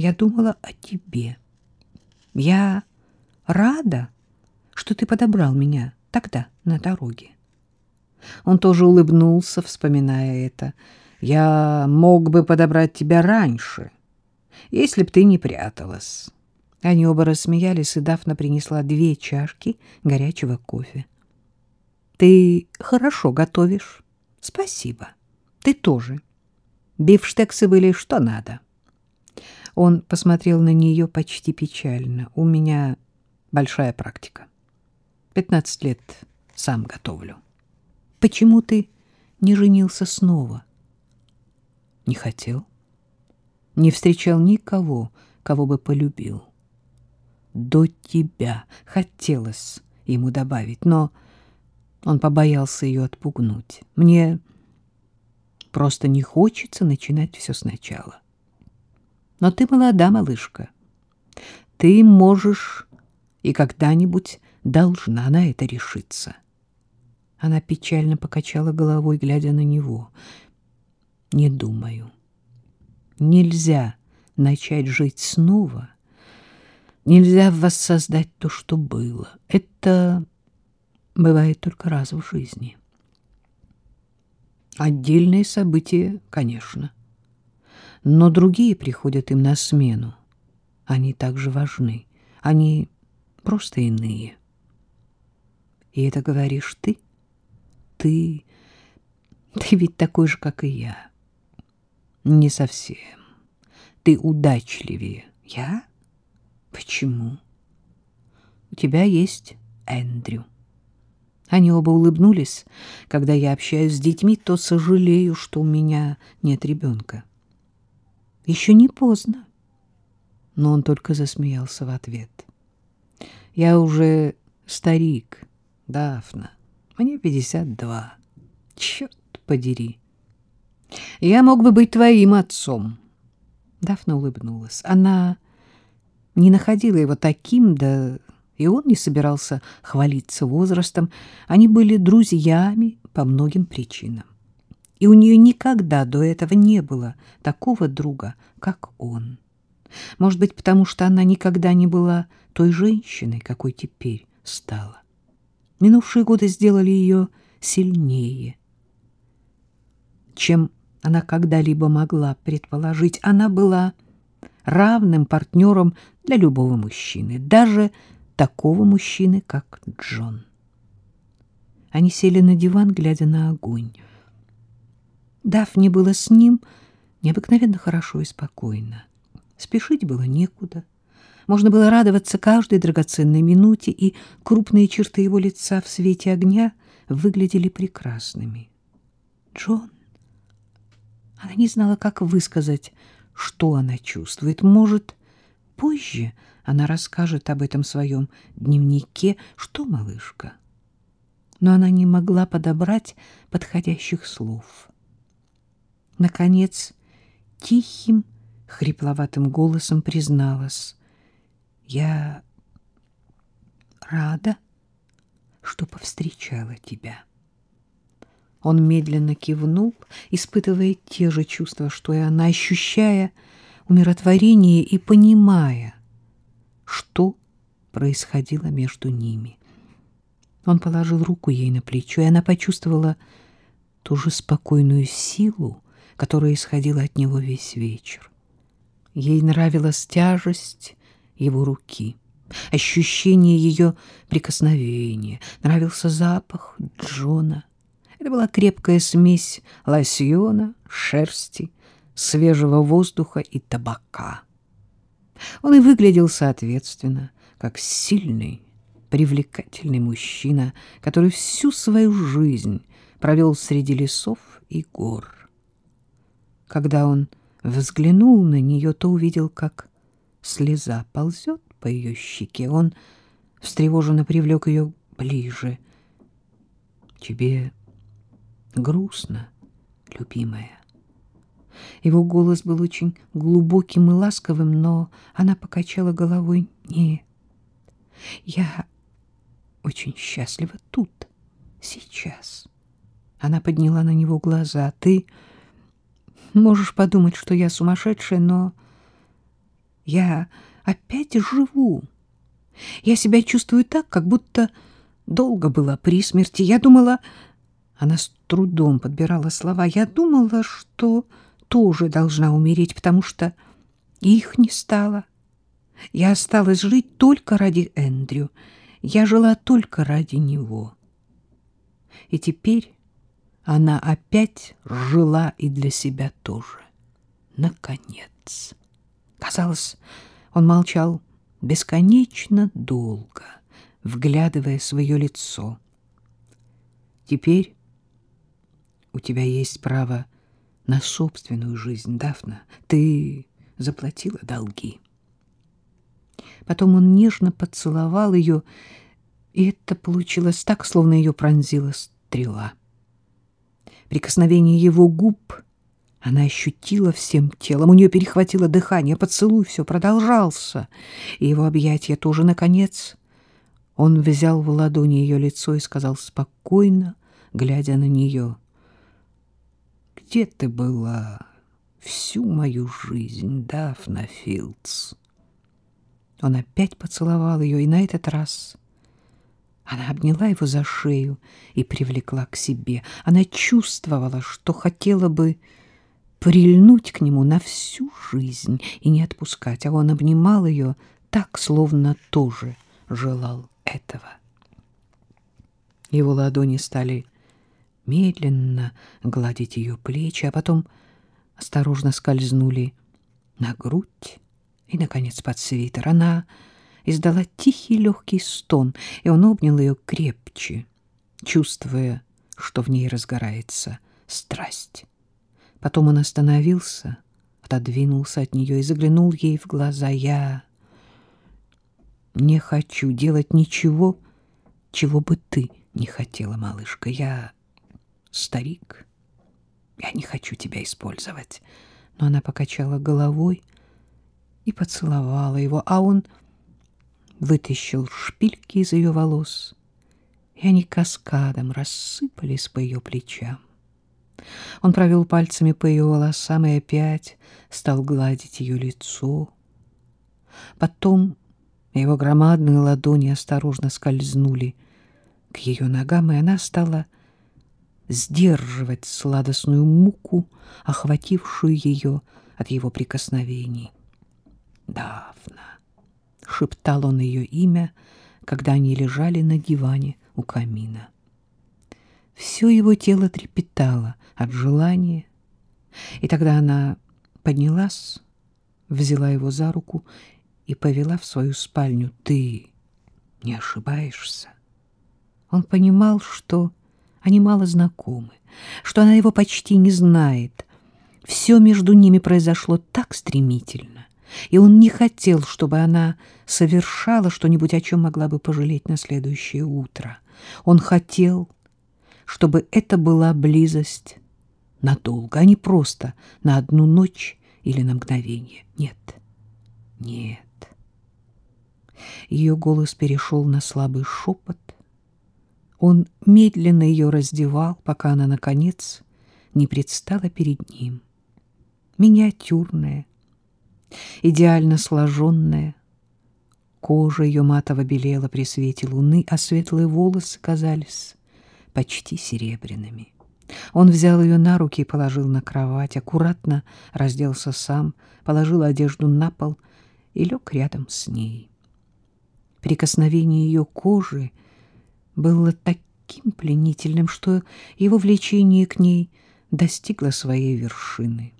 Я думала о тебе. Я рада, что ты подобрал меня тогда на дороге. Он тоже улыбнулся, вспоминая это. Я мог бы подобрать тебя раньше, если б ты не пряталась. Они оба рассмеялись, и Дафна принесла две чашки горячего кофе. Ты хорошо готовишь. Спасибо. Ты тоже. Бифштексы были что надо. Он посмотрел на нее почти печально. У меня большая практика. Пятнадцать лет сам готовлю. Почему ты не женился снова? Не хотел. Не встречал никого, кого бы полюбил. До тебя хотелось ему добавить, но он побоялся ее отпугнуть. Мне просто не хочется начинать все сначала. Но ты молода, малышка. Ты можешь и когда-нибудь должна на это решиться. Она печально покачала головой, глядя на него. Не думаю. Нельзя начать жить снова. Нельзя воссоздать то, что было. Это бывает только раз в жизни. Отдельные события, конечно. Но другие приходят им на смену. Они также важны. Они просто иные. И это говоришь ты? — ты... Ты ведь такой же, как и я. Не совсем. Ты удачливее. Я? Почему? У тебя есть Эндрю. Они оба улыбнулись. Когда я общаюсь с детьми, то сожалею, что у меня нет ребенка. Еще не поздно. Но он только засмеялся в ответ. Я уже старик, Дафна. Мне пятьдесят два. Черт подери. Я мог бы быть твоим отцом. Дафна улыбнулась. Она не находила его таким, да и он не собирался хвалиться возрастом. Они были друзьями по многим причинам. И у нее никогда до этого не было такого друга, как он. Может быть, потому что она никогда не была той женщиной, какой теперь стала. Минувшие годы сделали ее сильнее, чем она когда-либо могла предположить. Она была равным партнером для любого мужчины, даже такого мужчины, как Джон. Они сели на диван, глядя на огонь. Дафне было с ним необыкновенно хорошо и спокойно. Спешить было некуда. Можно было радоваться каждой драгоценной минуте, и крупные черты его лица в свете огня выглядели прекрасными. Джон. Она не знала, как высказать, что она чувствует. Может, позже она расскажет об этом своем дневнике. Что, малышка? Но она не могла подобрать подходящих слов. Наконец, тихим, хрипловатым голосом призналась. Я рада, что повстречала тебя. Он медленно кивнул, испытывая те же чувства, что и она, ощущая умиротворение и понимая, что происходило между ними. Он положил руку ей на плечо, и она почувствовала ту же спокойную силу, которая исходила от него весь вечер. Ей нравилась тяжесть его руки, ощущение ее прикосновения, нравился запах Джона. Это была крепкая смесь лосьона, шерсти, свежего воздуха и табака. Он и выглядел соответственно, как сильный, привлекательный мужчина, который всю свою жизнь провел среди лесов и гор. Когда он взглянул на нее, то увидел, как слеза ползет по ее щеке. Он встревоженно привлек ее ближе. «Тебе грустно, любимая?» Его голос был очень глубоким и ласковым, но она покачала головой. «Нет, я очень счастлива тут, сейчас». Она подняла на него глаза. «Ты можешь подумать, что я сумасшедшая, но Я опять живу. Я себя чувствую так, как будто долго была при смерти. Я думала... Она с трудом подбирала слова. Я думала, что тоже должна умереть, потому что их не стало. Я осталась жить только ради Эндрю. Я жила только ради него. И теперь она опять жила и для себя тоже. Наконец. Казалось, он молчал бесконечно долго, вглядывая свое лицо. Теперь у тебя есть право на собственную жизнь, Дафна. Ты заплатила долги. Потом он нежно поцеловал ее, и это получилось так, словно ее пронзила стрела. Прикосновение его губ она ощутила всем телом, у нее перехватило дыхание, поцелуй все продолжался, и его объятия тоже, наконец. Он взял в ладони ее лицо и сказал спокойно, глядя на нее, «Где ты была всю мою жизнь, Дафна Филдс?» Он опять поцеловал ее, и на этот раз она обняла его за шею и привлекла к себе. Она чувствовала, что хотела бы прильнуть к нему на всю жизнь и не отпускать, а он обнимал ее так, словно тоже желал этого. Его ладони стали медленно гладить ее плечи, а потом осторожно скользнули на грудь и, наконец, под свитер. Она издала тихий легкий стон, и он обнял ее крепче, чувствуя, что в ней разгорается страсть. Потом он остановился, отодвинулся от нее и заглянул ей в глаза. «Я не хочу делать ничего, чего бы ты не хотела, малышка. Я старик, я не хочу тебя использовать». Но она покачала головой, — и поцеловала его, а он вытащил шпильки из ее волос, и они каскадом рассыпались по ее плечам. Он провел пальцами по ее волосам и опять стал гладить ее лицо. Потом его громадные ладони осторожно скользнули к ее ногам, и она стала сдерживать сладостную муку, охватившую ее от его прикосновений. Дафна, — шептал он ее имя, когда они лежали на диване у камина. Все его тело трепетало от желания, и тогда она поднялась, взяла его за руку и повела в свою спальню. «Ты не ошибаешься?» Он понимал, что они мало знакомы, что она его почти не знает. Все между ними произошло так стремительно, и он не хотел, чтобы она совершала что-нибудь, о чем могла бы пожалеть на следующее утро. Он хотел, чтобы это была близость надолго, а не просто на одну ночь или на мгновение. Нет, нет. Ее голос перешел на слабый шепот. Он медленно ее раздевал, пока она, наконец, не предстала перед ним. Миниатюрная, идеально сложенная. Кожа ее матово белела при свете луны, а светлые волосы казались почти серебряными. Он взял ее на руки и положил на кровать, аккуратно разделся сам, положил одежду на пол и лег рядом с ней. Прикосновение ее кожи было таким пленительным, что его влечение к ней достигло своей вершины.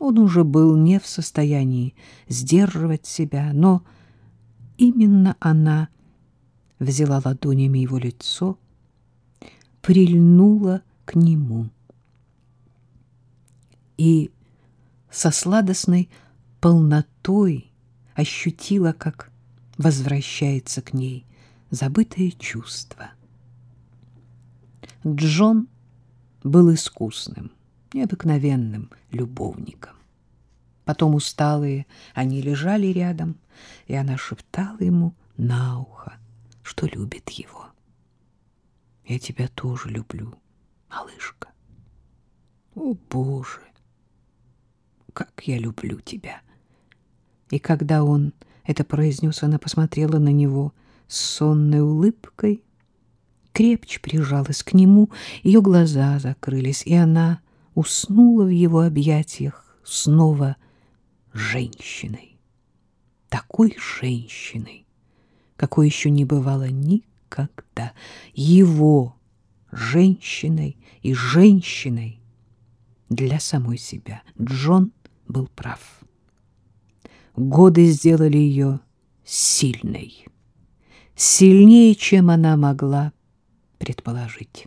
Он уже был не в состоянии сдерживать себя, но именно она взяла ладонями его лицо, прильнула к нему и со сладостной полнотой ощутила, как возвращается к ней забытое чувство. Джон был искусным необыкновенным любовником. Потом усталые они лежали рядом, и она шептала ему на ухо, что любит его. «Я тебя тоже люблю, малышка. О, Боже, как я люблю тебя!» И когда он это произнес, она посмотрела на него с сонной улыбкой, крепче прижалась к нему, ее глаза закрылись, и она уснула в его объятиях снова женщиной. Такой женщиной, какой еще не бывало никогда. Его женщиной и женщиной для самой себя. Джон был прав. Годы сделали ее сильной, сильнее, чем она могла предположить.